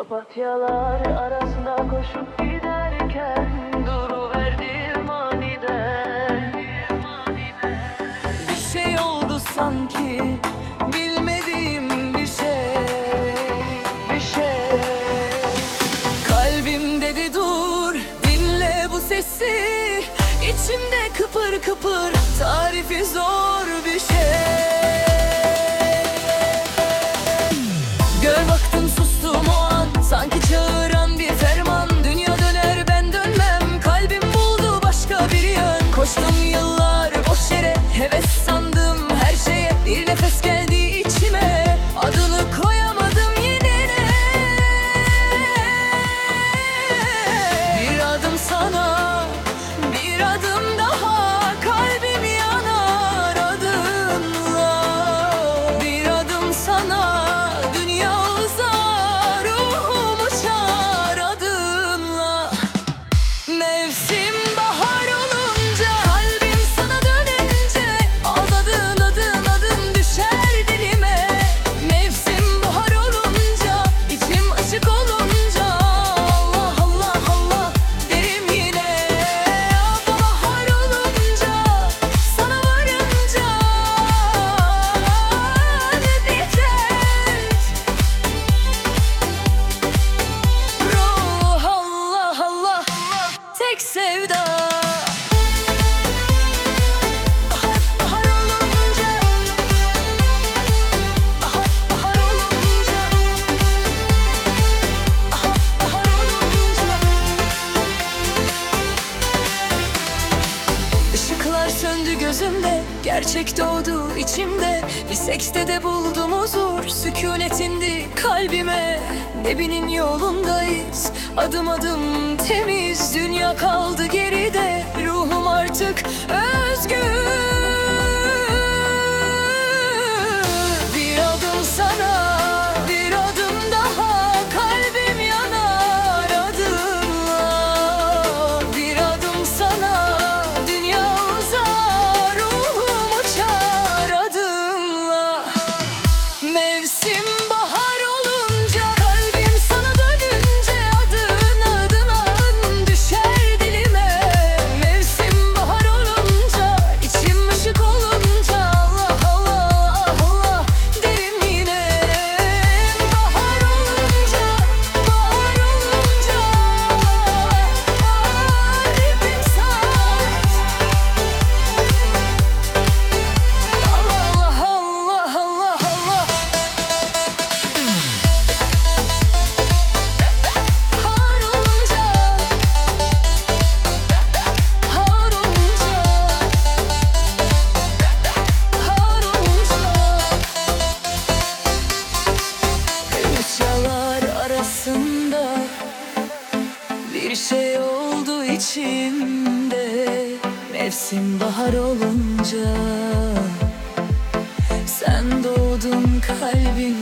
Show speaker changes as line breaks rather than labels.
Papatyalar arasında koşup giderken duruverdim aniden. Bir şey oldu sanki bilmediğim bir şey Bir şey. Kalbim dedi dur dinle bu sesi. İçimde kıpır kıpır tarifi zor bir şey. tek sevda Gerçek doğdu içimde. Bir sekste de buldum huzur. Sükunet indi kalbime. Nebinin yolundayız. Adım adım temiz. Dünya kaldı geride. Ruhum artık öyle Мы всі Aslında bir şey oldu içimde. Mevsim bahar olunca Sen doğdun kalbim